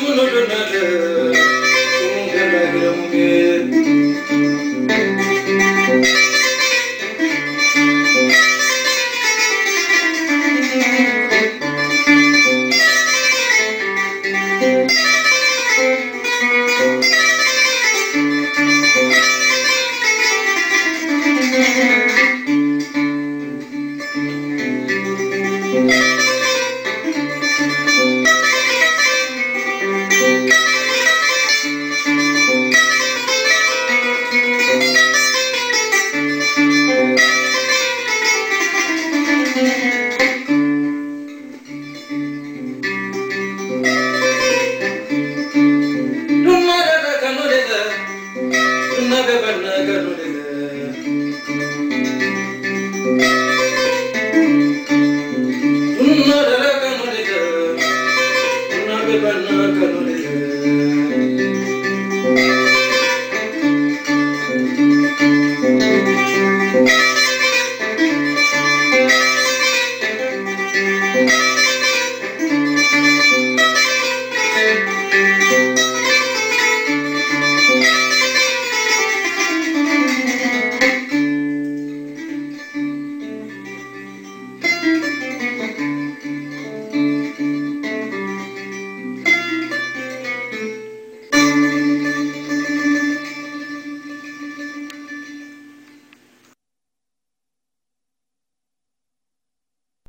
someone like another 그러니까